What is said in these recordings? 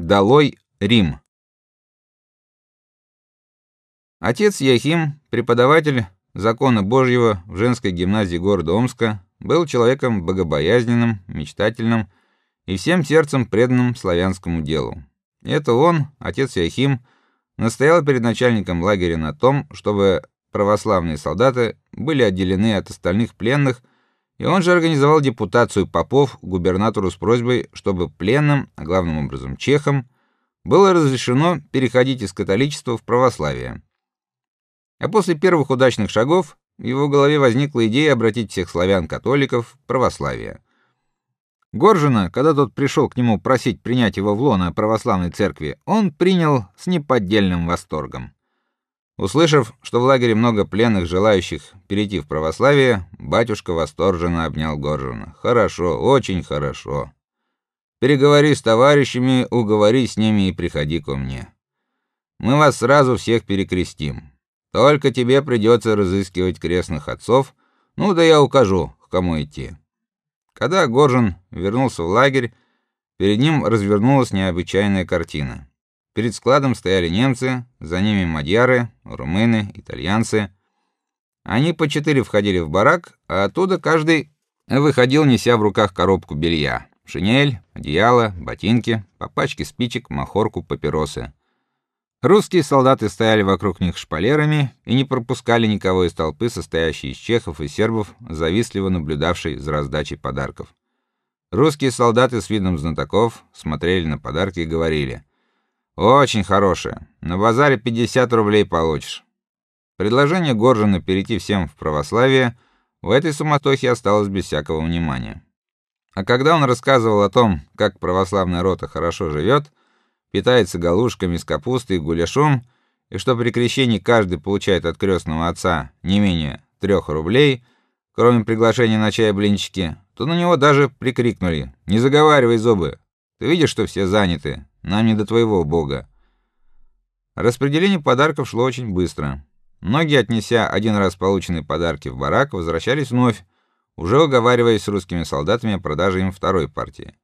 Долой Рим. Отец Яхим, преподаватель закона Божьего в женской гимназии города Омска, был человеком богобоязненным, мечтательным и всем сердцем преданным славянскому делу. Это он, отец Яхим, настоял перед начальником лагеря на том, чтобы православные солдаты были отделены от остальных пленных и он же организовал депутацию попов губернатору с просьбой, чтобы пленным, а главным образом чехам, было разрешено переходить из католичества в православие. А после первых удачных шагов в его голове возникла идея обратить всех славян-католиков в православие. Горжина, когда тот пришел к нему просить принять его в лоно православной церкви, он принял с неподдельным восторгом. Услышав, что в лагере много пленных, желающих перейти в православие, батюшка восторженно обнял Горжина. Хорошо, очень хорошо. Переговори с товарищами, уговори с ними и приходи ко мне. Мы вас сразу всех перекрестим. Только тебе придется разыскивать крестных отцов. Ну да я укажу, к кому идти. Когда Горжин вернулся в лагерь, перед ним развернулась необычайная картина. Перед складом стояли немцы, за ними мадьяры, румыны, итальянцы. Они по четыре входили в барак, а оттуда каждый выходил, неся в руках коробку белья: шинель, одеяло, ботинки, по пачке спичек, махорку, папиросы. Русские солдаты стояли вокруг них шпалерами и не пропускали никого из толпы, состоящей из чехов и сербов, завистливо наблюдавшей за раздачей подарков. Русские солдаты с видом знатоков смотрели на подарки и говорили: очень хорошая. На базаре 50 рублей получишь. Предложение Горжина перейти всем в православие в этой суматохе осталось без всякого внимания. А когда он рассказывал о том, как православная рота хорошо живет, питается галушками с капустой и гуляшом, и что при крещении каждый получает от крестного отца не менее трех рублей, кроме приглашения на чай и блинчики, то на него даже прикрикнули: "Не заговаривай зубы. Ты видишь, что все заняты. Нам не до твоего бога. Распределение подарков шло очень быстро. Многие, отнеся один раз полученные подарки в барак, возвращались вновь, уже уговариваясь с русскими солдатами о продаже им второй партии.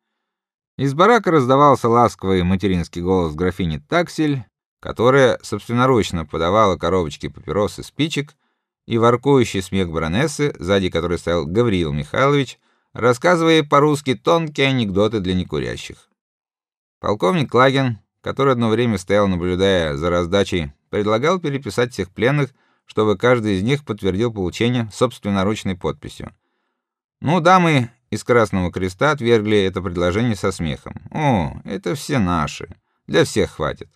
Из барака раздавался ласковый материнский голос графини Таксель, которая собственноручно подавала коробочки папирос и спичек, и воркующий смех баронессы, сзади которой стоял Гавриил Михайлович, рассказывая по-русски тонкие анекдоты для некурящих. Полковник Лагин, который одно время стоял, наблюдая за раздачей, предлагал переписать всех пленных, чтобы каждый из них подтвердил получение собственноручной подписью. Ну, дамы из Красного Креста отвергли это предложение со смехом. О, это все наши. Для всех хватит.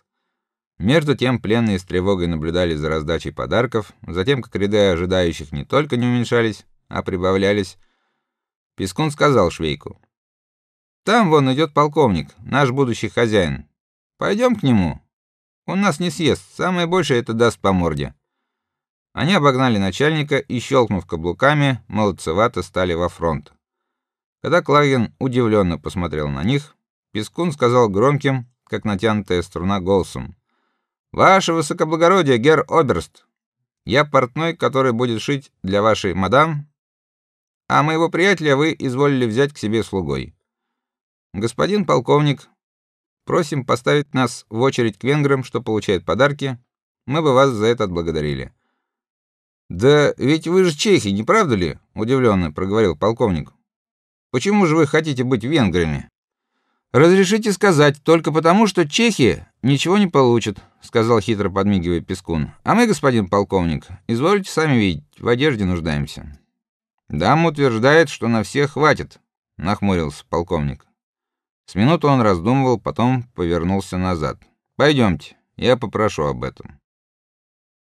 Между тем пленные с тревогой наблюдали за раздачей подарков, затем как ряды ожидающих не только не уменьшались, а прибавлялись. Пескун сказал Швейку: там вон идет полковник, наш будущий хозяин. Пойдем к нему. Он нас не съест, самое большее это даст по морде. Они обогнали начальника и щелкнув каблуками, молодцевато стали во фронт. Когда Клагин удивленно посмотрел на них, Пескун сказал громким, как натянутая струна голосом: "Ваше высокоблагородие, гер Оберст, я портной, который будет шить для вашей мадам, а моего приятеля вы изволили взять к себе слугой. Господин полковник, просим поставить нас в очередь к венграм, что получают подарки. Мы бы вас за это отблагодарили. Да ведь вы же чехи, не правда ли? удивленно проговорил полковник. Почему же вы хотите быть венграми? Разрешите сказать, только потому, что чехи ничего не получат, сказал хитро подмигивая Пескун. А мы, господин полковник, изволите сами видеть, в одежде нуждаемся. Дам утверждает, что на всех хватит, нахмурился полковник. С минуту он раздумывал, потом повернулся назад. Пойдемте, я попрошу об этом.